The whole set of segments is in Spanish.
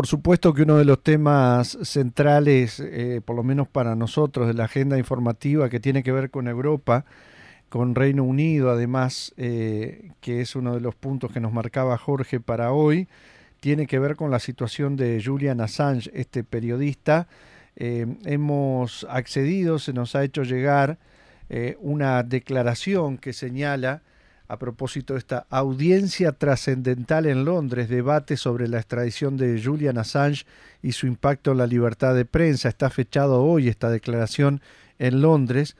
por supuesto que uno de los temas centrales, eh, por lo menos para nosotros, de la agenda informativa que tiene que ver con Europa, con Reino Unido, además, eh, que es uno de los puntos que nos marcaba Jorge para hoy, tiene que ver con la situación de Julian Assange, este periodista. Eh, hemos accedido, se nos ha hecho llegar una declaración que señala a propósito de esta audiencia trascendental en Londres, debate sobre la extradición de Julian Assange y su impacto en la libertad de prensa. Está fechado hoy esta declaración en Londres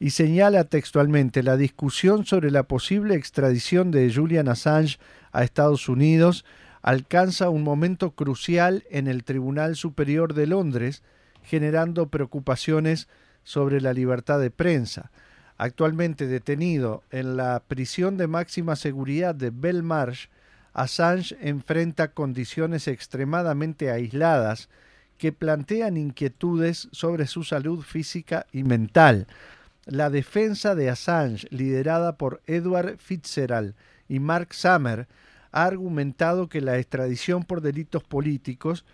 y señala textualmente la discusión sobre la posible extradición de Julian Assange a Estados Unidos alcanza un momento crucial en el Tribunal Superior de Londres, generando preocupaciones sobre la libertad de prensa actualmente detenido en la prisión de máxima seguridad de Belmarsh, Assange enfrenta condiciones extremadamente aisladas que plantean inquietudes sobre su salud física y mental. La defensa de Assange, liderada por Edward Fitzgerald y Mark Summer, ha argumentado que la extradición por delitos políticos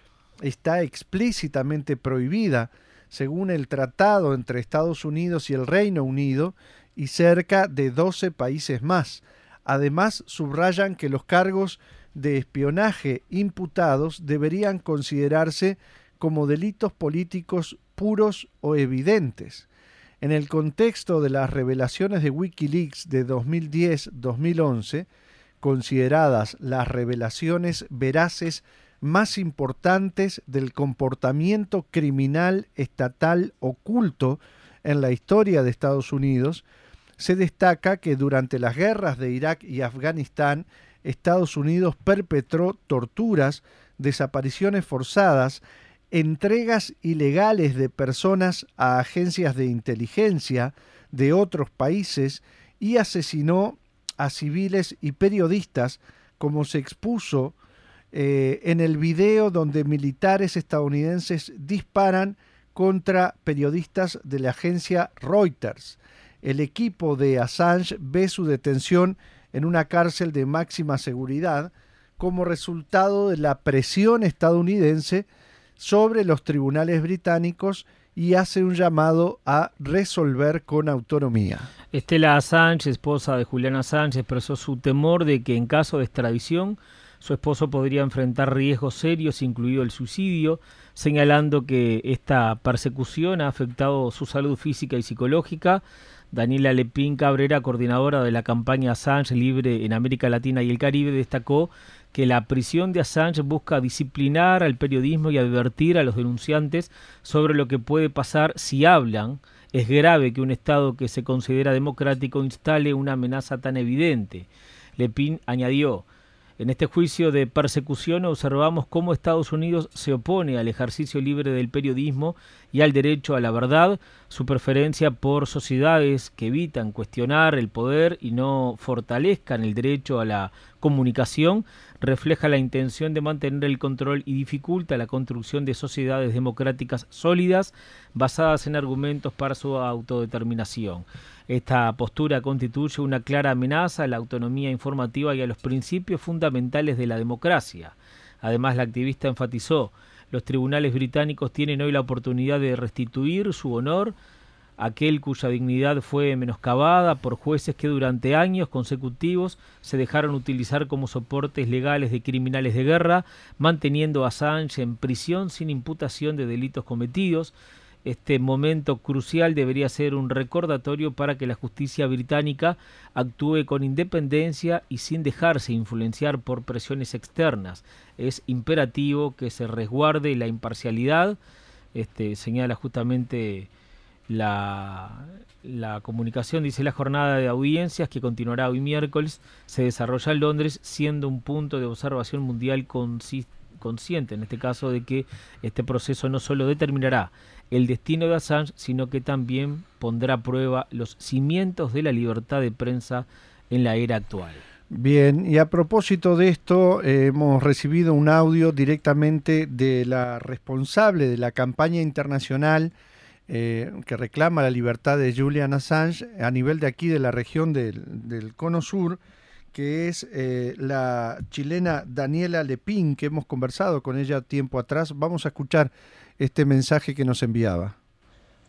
está explícitamente prohibida según el tratado entre Estados Unidos y el Reino Unido y cerca de 12 países más. Además, subrayan que los cargos de espionaje imputados deberían considerarse como delitos políticos puros o evidentes. En el contexto de las revelaciones de Wikileaks de 2010-2011, consideradas las revelaciones veraces más importantes del comportamiento criminal estatal oculto en la historia de Estados Unidos, se destaca que durante las guerras de Irak y Afganistán, Estados Unidos perpetró torturas, desapariciones forzadas, entregas ilegales de personas a agencias de inteligencia de otros países y asesinó a civiles y periodistas, como se expuso eh, en el video donde militares estadounidenses disparan contra periodistas de la agencia Reuters. El equipo de Assange ve su detención en una cárcel de máxima seguridad como resultado de la presión estadounidense sobre los tribunales británicos y hace un llamado a resolver con autonomía. Estela Assange, esposa de Julián Assange, expresó su temor de que en caso de extradición su esposo podría enfrentar riesgos serios, incluido el suicidio, señalando que esta persecución ha afectado su salud física y psicológica. Daniela Lepín Cabrera, coordinadora de la campaña Assange Libre en América Latina y el Caribe, destacó que la prisión de Assange busca disciplinar al periodismo y advertir a los denunciantes sobre lo que puede pasar si hablan. Es grave que un Estado que se considera democrático instale una amenaza tan evidente. Lepín añadió, en este juicio de persecución observamos cómo Estados Unidos se opone al ejercicio libre del periodismo y al derecho a la verdad, su preferencia por sociedades que evitan cuestionar el poder y no fortalezcan el derecho a la comunicación, refleja la intención de mantener el control y dificulta la construcción de sociedades democráticas sólidas basadas en argumentos para su autodeterminación. Esta postura constituye una clara amenaza a la autonomía informativa y a los principios fundamentales de la democracia. Además, la activista enfatizó, los tribunales británicos tienen hoy la oportunidad de restituir su honor aquel cuya dignidad fue menoscabada por jueces que durante años consecutivos se dejaron utilizar como soportes legales de criminales de guerra, manteniendo a Assange en prisión sin imputación de delitos cometidos, este momento crucial debería ser un recordatorio para que la justicia británica actúe con independencia y sin dejarse influenciar por presiones externas. Es imperativo que se resguarde la imparcialidad, este, señala justamente la, la comunicación, dice la jornada de audiencias que continuará hoy miércoles, se desarrolla en Londres siendo un punto de observación mundial consciente, en este caso de que este proceso no solo determinará el destino de Assange, sino que también pondrá a prueba los cimientos de la libertad de prensa en la era actual. Bien, y a propósito de esto, eh, hemos recibido un audio directamente de la responsable de la campaña internacional eh, que reclama la libertad de Julian Assange a nivel de aquí de la región del, del Cono Sur, que es eh, la chilena Daniela Lepín, que hemos conversado con ella tiempo atrás. Vamos a escuchar este mensaje que nos enviaba.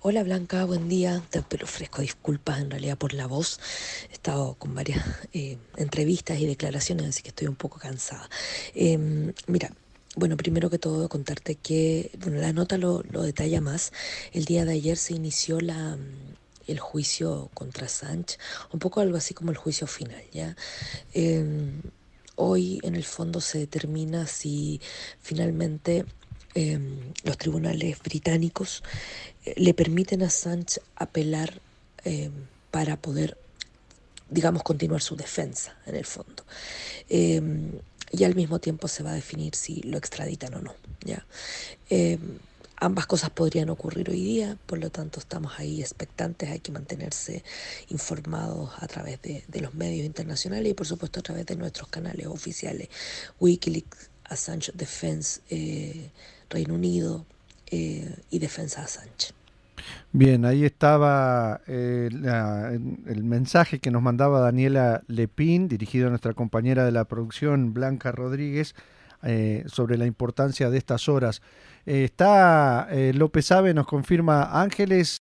Hola Blanca, buen día. Te pelo fresco, disculpas en realidad por la voz. He estado con varias eh, entrevistas y declaraciones, así que estoy un poco cansada. Em, mira, bueno, primero que todo contarte que bueno, la nota lo, lo detalla más. El día de ayer se inició la el juicio contra Sánchez, un poco algo así como el juicio final, ¿ya? Em, hoy en el fondo se determina si finalmente em, los tribunales británicos eh, le permiten a Sánchez apelar em, para poder, digamos, continuar su defensa en el fondo. y al mismo tiempo se va a definir si lo extraditan o no, ¿ya? Ambas cosas podrían ocurrir hoy día, por lo tanto estamos ahí expectantes, hay que mantenerse informados a través de, los medios internacionales y por supuesto a través de nuestros canales oficiales, Wikileaks, Assange Defense, eh, Reino Unido eh, y Defensa Assange. Bien, ahí estaba eh, el mensaje que nos mandaba Daniela Lepín, dirigido a nuestra compañera de la producción, Blanca Rodríguez, sobre la importancia de estas horas. está López Ave, nos confirma Ángeles.